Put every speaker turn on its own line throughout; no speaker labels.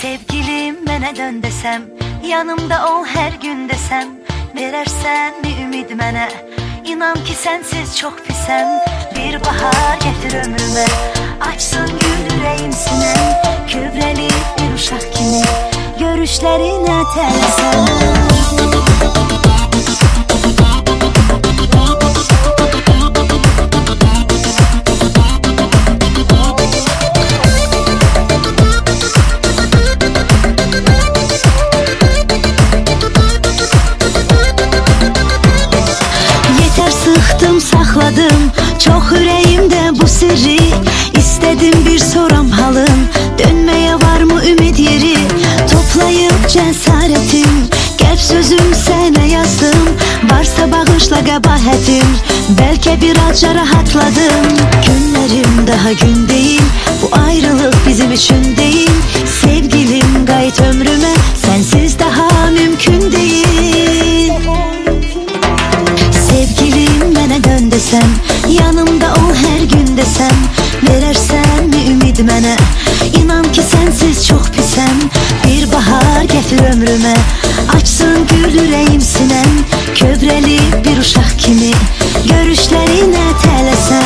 Sevgilim mənə dön desem? Yanımda ol her gün desem. Verersen mi ümid mənə İnan ki sensiz çok pisem. Bir bahar getir ömrüme. Açsın gül sinem. Kövreli bir uşak kimi. Görüşlerine təlsem sakladım Çok yüreğimde bu sırrı. İstedim bir soram halın. Dönmeye var mı ümit yeri? Toplayıp cesaretim. Gelp sözüm sana yazdım. Varsa bağışla kabahatim Belki birazca rahatladım. Günlerim daha gün değil. Bu ayrılık bizim için değil. Sevgilim gayet ömrüme sen yanımda ol her gün desen verersen mi ümid mənə inan ki sensiz çox pisən bir bahar gətir ömrümə açsın gül ürəyim sinən kövrəli bir uşaq kimi. Görüşlərinə tələsən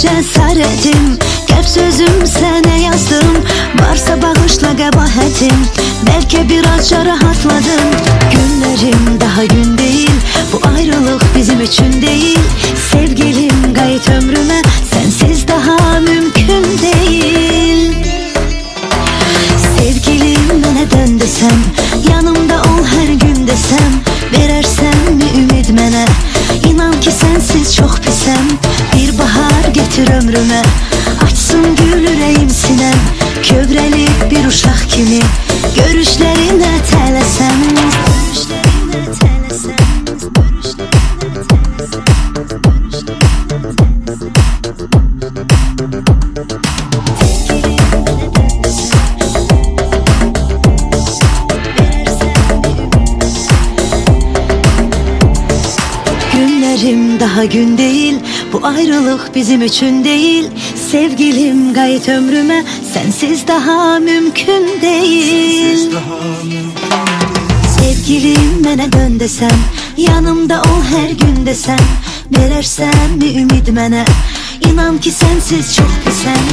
cesaretim Gep sözüm sana yazdım. Varsa bağışla kabahatim Belki birazca rahatladım Günlerim daha gün değil. Bu ayrılık bizim için değil. Sevgilim gayet ömrüme Sensiz daha mümkün değil. Sevgilim bana dön desem pisem Bir bahar getir ömrüme Açsın gül yüreğim sinem Kövreli bir uşak kimi Görüşlerine təlesem Görüşlerine Günlerim daha gün değil Bu ayrılık bizim için değil. Sevgilim gayet ömrüme Sensiz daha mümkün değil. Sevgilim bana dön desem Yanımda ol her gün desem. Verersen mi ümid mənə İnan ki sensiz çok pisem